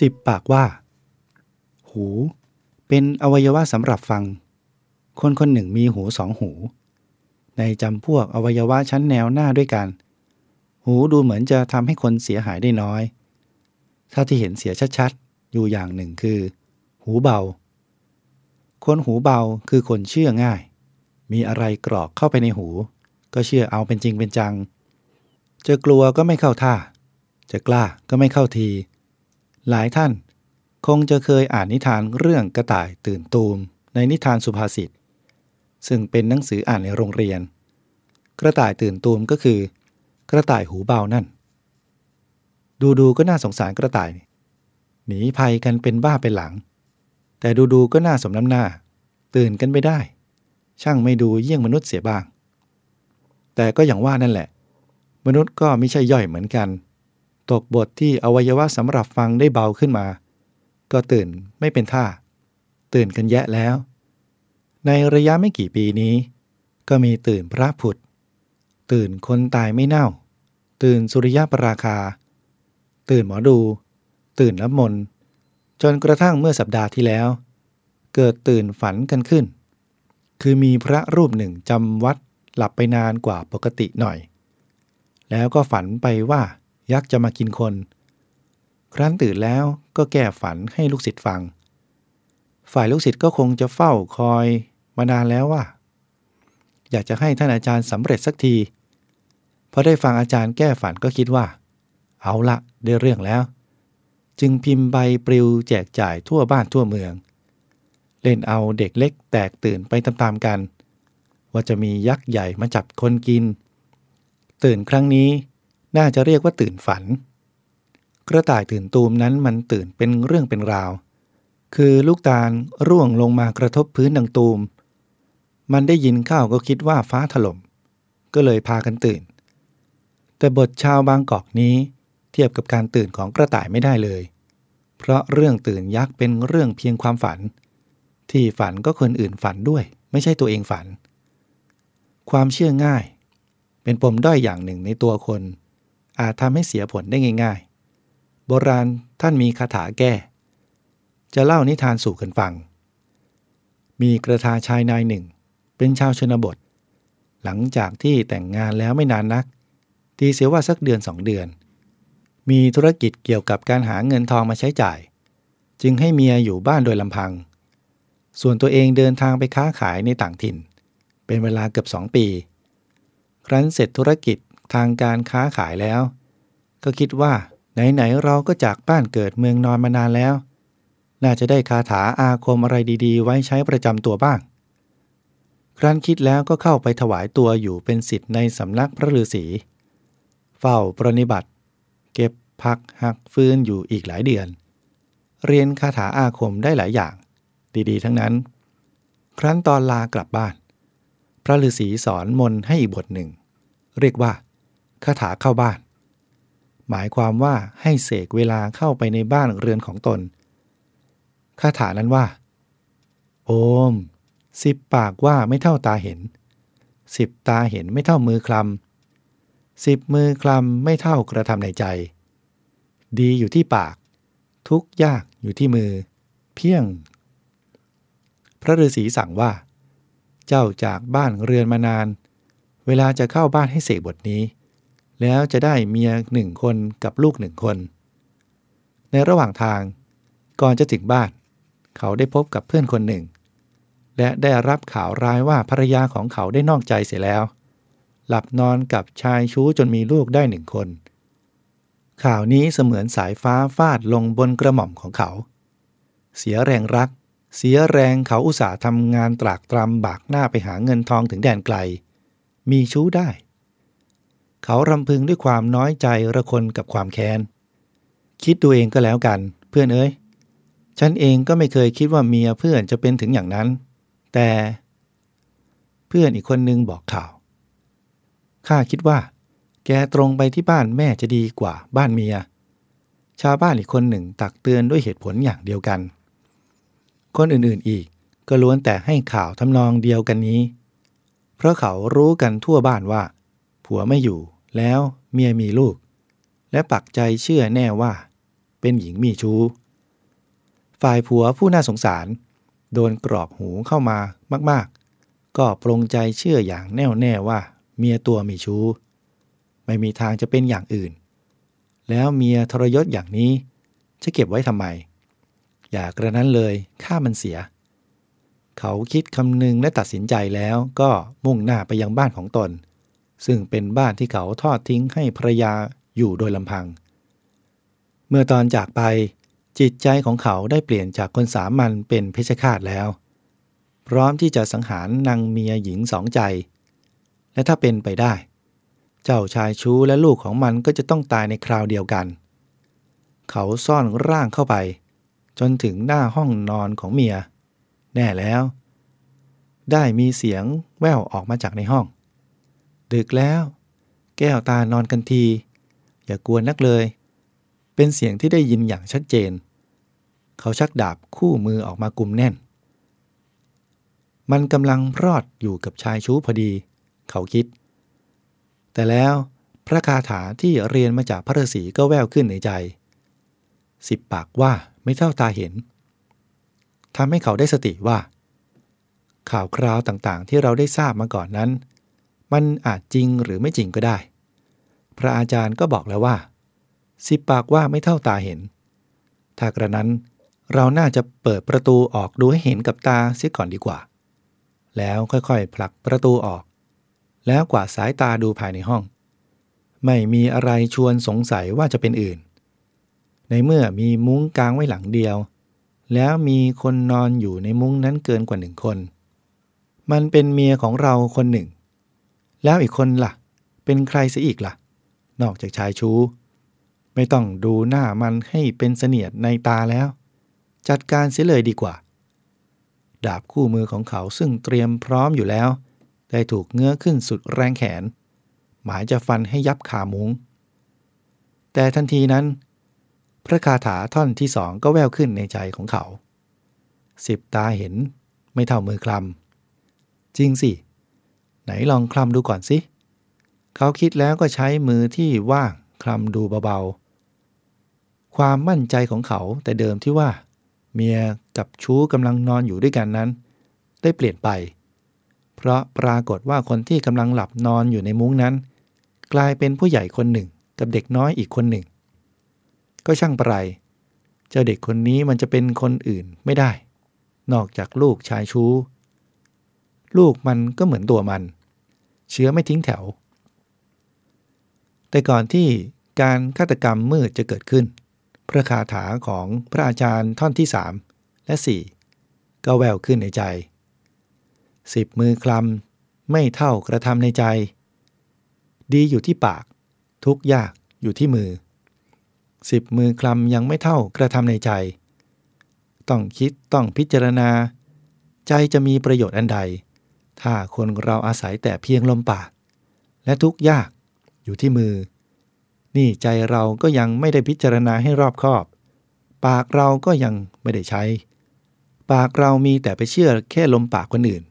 สิบปากว่า หู เป็นอวัยวะสำหรับฟัง คนคนหนึ่งมีหูสองหู ในจำพวกอวัยวะชั้นแนวหน้าด้วยกัน หูดูเหมือนจะทำให้คนเสียหายได้น้อย ถ้าที่เห็นเสียชัดๆ อยู่อย่างหนึ่งคือ หูเบา คนหูเบาคือคนเชื่อง่าย มีอะไรกรอกเข้าไปในหู ก็เชื่อเอาเป็นจริงเป็นจัง จะกลัวก็ไม่เข้าท่า จะกล้าก็ไม่เข้าที หลายท่าน คงจะเคยอ่านนิทานเรื่องกระต่ายตื่นตูมในนิทานสุภาษิต ซึ่งเป็นหนังสืออ่านในโรงเรียน กระต่ายตื่นตูมก็คือ กระต่ายหูเบานั่น ดูดูก็น่าสงสารกระต่าย หนีภัยกันเป็นบ้าเป็นหลัง แต่ดูดูก็น่าสมน้ำหน้า ตื่นกันไปได้ ช่างไม่ดูเยี่ยงมนุษย์เสียบ้าง แต่ก็อย่างว่านั่นแหละ มนุษย์ก็ไม่ใช่ย่อยเหมือนกัน ตกบทที่อวัยวะสำหรับฟังได้เบาขึ้นมา ก็ตื่นไม่เป็นท่า ตื่นกันแยะแล้ว ในระยะไม่กี่ปีนี้ ก็มีตื่นพระผุด ตื่นคนตายไม่เน่า ตื่นสุริยะปราคา ตื่นหมอดู ตื่นน้ำมนต์จนกระทั่งเมื่อสัปดาห์ที่แล้ว เกิดตื่นฝันกันขึ้น คือมีพระรูปหนึ่งจำวัดหลับไปนานกว่าปกติหน่อย แล้วก็ฝันไปว่า ยักษ์จะมากินคน ครั้นตื่นแล้วก็แก้ฝันให้ลูกศิษย์ฟัง ฝ่ายลูกศิษย์ก็คงจะเฝ้าคอยมานานแล้วว่า อยากจะให้ท่านอาจารย์สำเร็จสักทีพอได้ฟังอาจารย์แก้ฝันก็คิดว่า เอาละได้เรื่องแล้ว จึงพิมพ์ใบปลิวแจกจ่ายทั่วบ้านทั่วเมือง เล่นเอาเด็กเล็กแตกตื่นไปตามๆกัน ว่าจะมียักษ์ใหญ่มาจับคนกิน ตื่นครั้งนี้ น่าจะเรียกว่าตื่นฝัน กระต่ายตื่นตูมนั้นมันตื่นเป็นเรื่องเป็นราว คือลูกตาลร่วงลงมากระทบพื้นดังตูม มันได้ยินข้าวก็คิดว่าฟ้าถล่ม ก็เลยพากันตื่น แต่บทชาวบางกอกนี้เทียบกับการตื่นของกระต่ายไม่ได้เลย เพราะเรื่องตื่นยักษ์เป็นเรื่องเพียงความฝัน ที่ฝันก็คนอื่นฝันด้วย ไม่ใช่ตัวเองฝัน ความเชื่อง่าย เป็นปมด้อยอย่างหนึ่งในตัวคน อาจทำให้เสียผลได้ง่าย ๆ โบราณท่านมีคาถาแก้ จะเล่านิทานสู่กันฟัง มีกระทาชายนายหนึ่ง เป็นชาวชนบท หลังจากที่แต่งงานแล้วไม่นานนัก ตีเสียว่าสักเดือนสองเดือน มีธุรกิจเกี่ยวกับการหาเงินทองมาใช้จ่าย จึงให้เมียอยู่บ้านโดยลำพัง ส่วนตัวเองเดินทางไปค้าขายในต่างถิ่น เป็นเวลาเกือบสองปี ครั้นเสร็จธุรกิจ ทางการค้าขายแล้ว ก็คิดว่า ไหนๆเราก็จากบ้านเกิดเมืองนอนมานานแล้ว น่าจะได้คาถาอาคมอะไรดีๆ ไว้ใช้ประจำตัวบ้าง ครั้นคิดแล้วก็เข้าไปถวายตัวอยู่เป็นสิทธิ์ในสำนักพระฤาษีเฝ้าปรนิบัติ เก็บพักหักฟื้นอยู่อีกหลายเดือน เรียนคาถาอาคมได้หลายอย่าง ดีๆ ทั้งนั้น ครั้นตอนลากลับบ้าน พระฤาษีสอนมนให้อีกบทหนึ่ง เรียกว่า คาถาเข้าบ้าน หมายความว่าให้เสกเวลาเข้าไปในบ้านเรือนของตนคาถานั้นว่า โอม สิบปากว่าไม่เท่าตาเห็น สิบตาเห็นไม่เท่ามือคลำสิบมือคลำไม่เท่ากระทำในใจ ดีอยู่ที่ปาก ทุกยากอยู่ที่มือ เพียง พระฤาษีสั่งว่า เจ้าจากบ้านเรือนมานาน เวลาจะเข้าบ้านให้เสกบทนี้ แล้วจะได้เมียหนึ่งคนกับลูกหนึ่งคน ในระหว่างทางก่อนจะถึงบ้าน เขาได้พบกับเพื่อนคนหนึ่ง และได้รับข่าวร้ายว่าภรรยาของเขาได้นอกใจเสียแล้ว หลับนอนกับชายชู้จนมีลูกได้หนึ่งคน ข่าวนี้เสมือนสายฟ้าฟาดลงบนกระหม่อมของเขา เสียแรงรัก เสียแรงเขาอุตส่าห์ทำงานตรากตรำบากหน้าไปหาเงินทองถึงแดนไกล มีชู้ได้ เขารำพึงด้วยความน้อยใจระคนกับความแค้น คิดดูเองก็แล้วกัน เพื่อนเอ้ย ฉันเองก็ไม่เคยคิดว่าเมียเพื่อนจะเป็นถึงอย่างนั้น แต่เพื่อนอีกคนนึงบอกข่าว ข้าคิดว่า แกตรงไปที่บ้านแม่จะดีกว่าบ้านเมีย ชาวบ้านอีกคนหนึ่งตักเตือนด้วยเหตุผลอย่างเดียวกัน คนอื่นๆอีกก็ล้วนแต่ให้ข่าวทำนองเดียวกันนี้ เพราะเขารู้กันทั่วบ้านว่า ผัวไม่อยู่แล้วเมียมีลูก และปักใจเชื่อแน่ว่า เป็นหญิงมีชู้ ฝ่ายผัวผู้น่าสงสาร โดนกรอกหูเข้ามามาก ๆ ก็ปรงใจเชื่ออย่างแน่วแน่ว่า เมียตัวมีชู้ ไม่มีทางจะเป็นอย่างอื่น แล้วเมียทรยศอย่างนี้จะเก็บไว้ทำไม อย่ากระนั้นเลยค่ามันเสีย เขาคิดคำนึงและตัดสินใจแล้วก็มุ่งหน้าไปยังบ้านของตน ซึ่งเป็นบ้านที่เขาทอดทิ้งให้ภรรยาอยู่โดยลำพัง เมื่อตอนจากไปจิตใจของเขาได้เปลี่ยนจากคนสามัญเป็นเพชฌฆาตแล้ว พร้อมที่จะสังหารนางเมียหญิงสองใจ และถ้าเป็นไปได้ เจ้าชายชู้และลูกของมันก็จะต้องตายในคราวเดียวกัน เขาซ่อนร่างเข้าไป จนถึงหน้าห้องนอนของเมีย แน่แล้ว ได้มีเสียงแว่วออกมาจากในห้อง ดึกแล้ว แก้วตานอนกันที อย่ากวนนักเลย เป็นเสียงที่ได้ยินอย่างชัดเจน เขาชักดาบคู่มือออกมากุมแน่น มันกำลังรอดอยู่กับชายชู้พอดี เขาคิด แต่แล้วพระคาถาที่เรียนมาจากพระฤาษีก็แววขึ้นในใจ สิบปากว่าไม่เท่าตาเห็นทำให้เขาได้สติว่า ข่าวคราวต่างๆ ที่เราได้ทราบมาก่อนนั้น มันอาจจริงหรือไม่จริงก็ได้ พระอาจารย์ก็บอกแล้วว่า สิบปากว่าไม่เท่าตาเห็น ถ้ากระนั้นเราน่าจะเปิดประตูออกดูให้เห็นกับตาเสียก่อนดีกว่า แล้วค่อยๆผลักประตูออก แล้วกวาดสายตาดูภายในห้อง ไม่มีอะไรชวนสงสัยว่าจะเป็นอื่น ในเมื่อมีมุ้งกลางไว้หลังเดียว แล้วมีคนนอนอยู่ในมุ้งนั้นเกินกว่าหนึ่งคน มันเป็นเมียของเราคนหนึ่ง แล้วอีกคนละ่ะ เป็นใครเสียอีกละ่ะ นอกจากชายชู้ ไม่ต้องดูหน้ามันให้เป็นเสนียดในตาแล้ว จัดการเสียเลยดีกว่า ดาบคู่มือของเขาซึ่งเตรียมพร้อมอยู่แล้ว ได้ถูกเงื้อขึ้นสุดแรงแขน หมายจะฟันให้ยับขามุง้ง แต่ทันทีนั้น พระคาถาท่อนที่สองก็แววขึ้นในใจของเขา สิบตาเห็นไม่เท่ามือคลำจริงสิ ไหนลองคลำดูก่อนสิ เขาคิดแล้วก็ใช้มือที่ว่างคลำดูเบาๆ ความมั่นใจของเขาแต่เดิมที่ว่า เมียกับชู้กำลังนอนอยู่ด้วยกันนั้น ได้เปลี่ยนไป เพราะปรากฏว่าคนที่กำลังหลับนอนอยู่ในมุ้งนั้น กลายเป็นผู้ใหญ่คนหนึ่งกับเด็กน้อยอีกคนหนึ่ง ก็ช่างประไรเจ้าเด็กคนนี้มันจะเป็นคนอื่นไม่ได้ นอกจากลูกชายชู้ ลูกมันก็เหมือนตัวมัน เชื้อไม่ทิ้งแถว แต่ก่อนที่การฆาตกรรมมืดจะเกิดขึ้น พระคาถาของพระอาจารย์ท่อนที่สามและสี่ก็แววขึ้นในใจ สิบมือคลำไม่เท่ากระทำในใจ ดีอยู่ที่ปาก ทุกยากอยู่ที่มือ สิบมือคลำยังไม่เท่ากระทำในใจ ต้องคิดต้องพิจารณา ใจจะมีประโยชน์อันใด ถ้าคนเราอาศัยแต่เพียงลมปาก และทุกยากอยู่ที่มือ นี่ใจเราก็ยังไม่ได้พิจารณาให้รอบคอบ ปากเราก็ยังไม่ได้ใช้ ปากเรามีแต่ไปเชื่อแค่ลมปากคนอื่น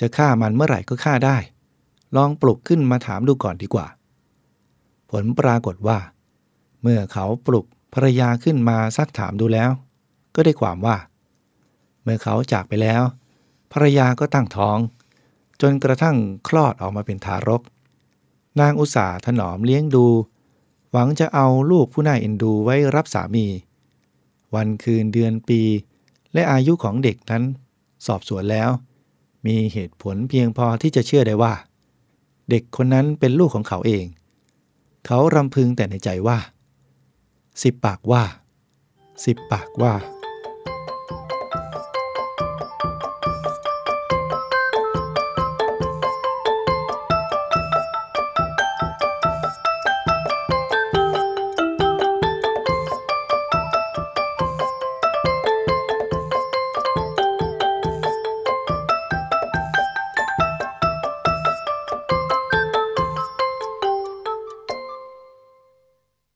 จะฆ่ามันเมื่อไหร่ก็ฆ่าได้ ลองปลุกขึ้นมาถามดูก่อนดีกว่า ผลปรากฏว่า เมื่อเขาปลุกภรรยาขึ้นมาซักถามดูแล้ว ก็ได้ความว่า เมื่อเขาจากไปแล้ว ภรรยาก็ตั้งท้อง จนกระทั่งคลอดออกมาเป็นทารก นางอุตสาถนอมเลี้ยงดู หวังจะเอาลูกผู้น่าเอ็นดูไว้รับสามี วันคืนเดือนปี และอายุของเด็กนั้น สอบสวนแล้ว มีเหตุผลเพียงพอที่จะเชื่อได้ว่า เด็กคนนั้นเป็นลูกของเขาเอง เขารำพึงแต่ในใจว่า สิบปากว่า สิบปากว่า